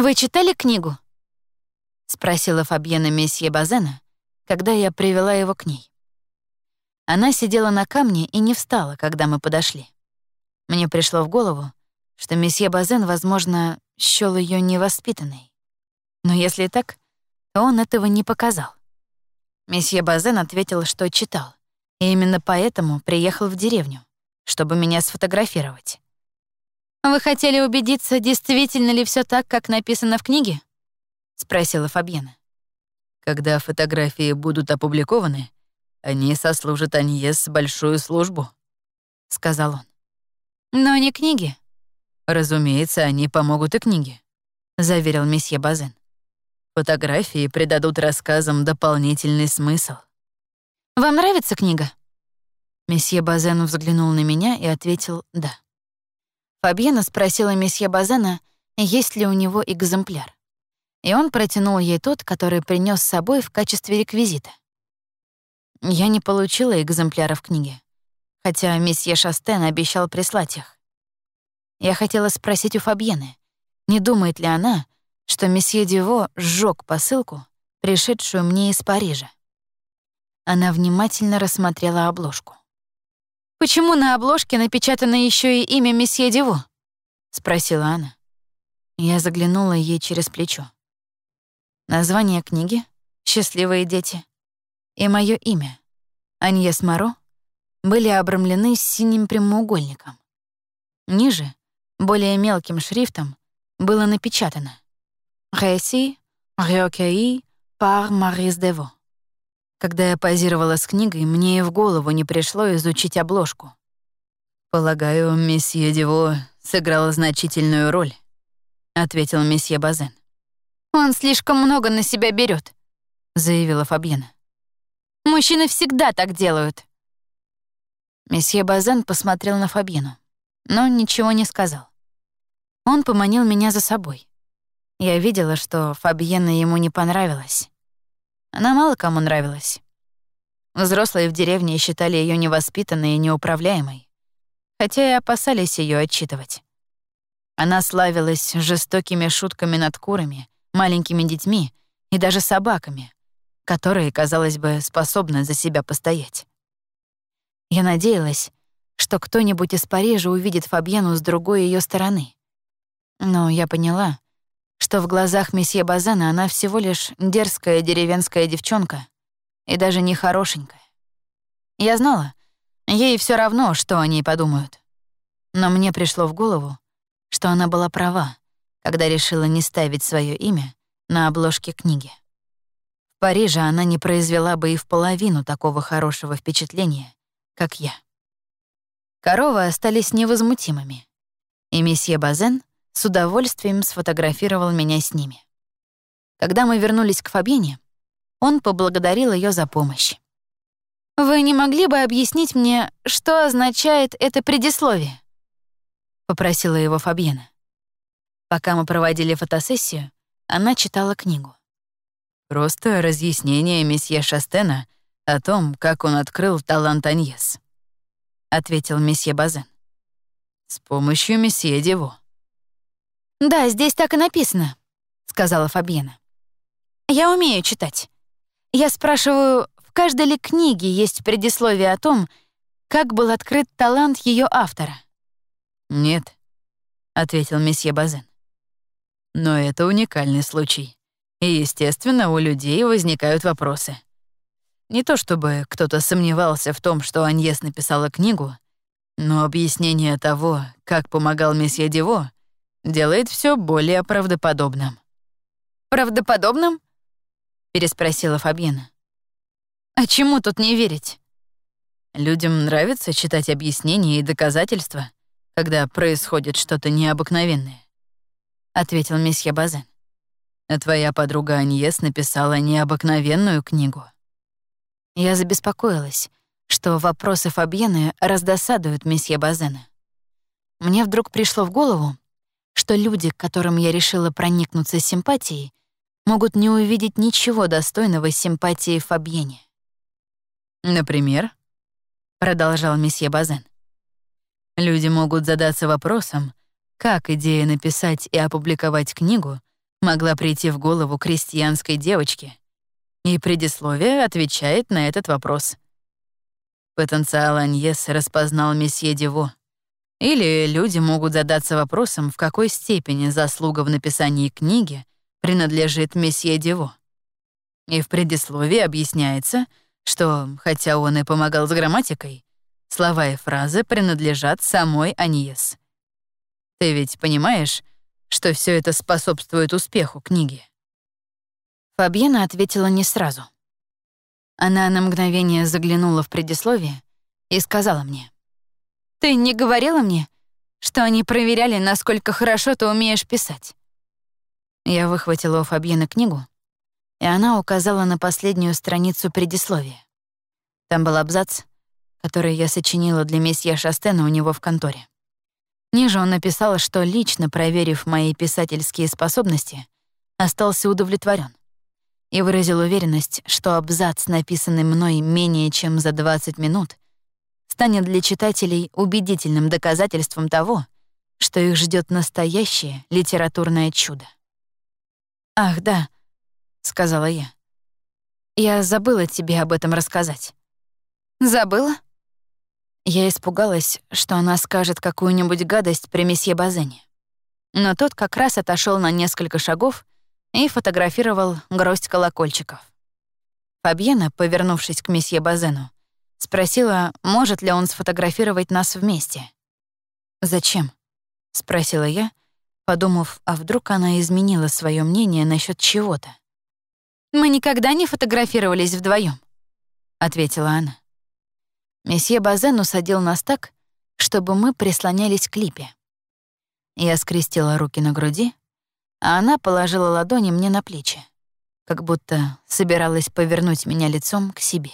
«Вы читали книгу?» — спросила Фабьена месье Базена, когда я привела его к ней. Она сидела на камне и не встала, когда мы подошли. Мне пришло в голову, что месье Базен, возможно, счёл её невоспитанной. Но если так, то он этого не показал. Месье Базен ответил, что читал, и именно поэтому приехал в деревню, чтобы меня сфотографировать. «Вы хотели убедиться, действительно ли всё так, как написано в книге?» — спросила Фабьена. «Когда фотографии будут опубликованы, они сослужат Аньес большую службу», — сказал он. «Но не книги». «Разумеется, они помогут и книге», — заверил месье Базен. «Фотографии придадут рассказам дополнительный смысл». «Вам нравится книга?» Месье Базен взглянул на меня и ответил «да». Фабьена спросила месье Базена, есть ли у него экземпляр. И он протянул ей тот, который принес с собой в качестве реквизита. Я не получила экземпляров книги, хотя месье Шастен обещал прислать их. Я хотела спросить у Фабьены, не думает ли она, что месье Диво сжег посылку, пришедшую мне из Парижа. Она внимательно рассмотрела обложку. «Почему на обложке напечатано еще и имя месье Диво?» — спросила она. Я заглянула ей через плечо. Название книги «Счастливые дети» и мое имя, Аньес Моро, были обрамлены синим прямоугольником. Ниже, более мелким шрифтом, было напечатано «Récit recueilli par Maurice Devo». Когда я позировала с книгой, мне и в голову не пришло изучить обложку. «Полагаю, месье Дево сыграл значительную роль», — ответил месье Базен. «Он слишком много на себя берет, заявила Фабьена. Мужчины всегда так делают». Месье Базен посмотрел на Фабину, но ничего не сказал. Он поманил меня за собой. Я видела, что Фабьена ему не понравилась. Она мало кому нравилась. Взрослые в деревне считали ее невоспитанной и неуправляемой, хотя и опасались ее отчитывать. Она славилась жестокими шутками над курами, маленькими детьми и даже собаками, которые, казалось бы, способны за себя постоять. Я надеялась, что кто-нибудь из Парижа увидит Фабьену с другой ее стороны. Но я поняла, что в глазах месье Базана она всего лишь дерзкая деревенская девчонка и даже не хорошенькая. Я знала, ей все равно, что о ней подумают. Но мне пришло в голову, что она была права, когда решила не ставить свое имя на обложке книги. В Париже она не произвела бы и в половину такого хорошего впечатления, как я. Коровы остались невозмутимыми, и месье Базен с удовольствием сфотографировал меня с ними. Когда мы вернулись к Фабине, он поблагодарил ее за помощь. «Вы не могли бы объяснить мне, что означает это предисловие?» — попросила его Фабьена. Пока мы проводили фотосессию, она читала книгу. Просто разъяснение месье Шастена о том, как он открыл талант Аньес», — ответил месье Базен. «С помощью месье Дево». «Да, здесь так и написано», — сказала Фабьена. «Я умею читать. Я спрашиваю, в каждой ли книге есть предисловие о том, как был открыт талант ее автора?» «Нет», — ответил месье Базен. «Но это уникальный случай. И, естественно, у людей возникают вопросы. Не то чтобы кто-то сомневался в том, что Аньес написала книгу, но объяснение того, как помогал месье Диво, делает все более правдоподобным. «Правдоподобным?» — переспросила Фабьена. «А чему тут не верить?» Людям нравится читать объяснения и доказательства, когда происходит что-то необыкновенное, — ответил месье Базен. А твоя подруга Аньес написала необыкновенную книгу. Я забеспокоилась, что вопросы Фабьены раздосадуют месье Базена. Мне вдруг пришло в голову, что люди, которым я решила проникнуться симпатией, могут не увидеть ничего достойного симпатии Фабьене. «Например?» — продолжал месье Базен. «Люди могут задаться вопросом, как идея написать и опубликовать книгу могла прийти в голову крестьянской девочке, и предисловие отвечает на этот вопрос. Потенциал Аньес распознал месье Диво. Или люди могут задаться вопросом, в какой степени заслуга в написании книги принадлежит месье Диво. И в предисловии объясняется, что, хотя он и помогал с грамматикой, слова и фразы принадлежат самой Аньес. Ты ведь понимаешь, что все это способствует успеху книги?» Фабьена ответила не сразу. Она на мгновение заглянула в предисловие и сказала мне. «Ты не говорила мне, что они проверяли, насколько хорошо ты умеешь писать?» Я выхватила у Фабьены книгу, и она указала на последнюю страницу предисловия. Там был абзац, который я сочинила для месье Шастена у него в конторе. Ниже он написал, что лично проверив мои писательские способности, остался удовлетворен и выразил уверенность, что абзац, написанный мной менее чем за 20 минут, станет для читателей убедительным доказательством того, что их ждет настоящее литературное чудо. «Ах, да», — сказала я. «Я забыла тебе об этом рассказать». «Забыла?» Я испугалась, что она скажет какую-нибудь гадость при месье Базене. Но тот как раз отошел на несколько шагов и фотографировал гроздь колокольчиков. Фабьена, повернувшись к месье Базену, спросила, может ли он сфотографировать нас вместе. «Зачем?» — спросила я, подумав, а вдруг она изменила свое мнение насчет чего-то. «Мы никогда не фотографировались вдвоем, ответила она. Месье Базен усадил нас так, чтобы мы прислонялись к липе. Я скрестила руки на груди, а она положила ладони мне на плечи, как будто собиралась повернуть меня лицом к себе.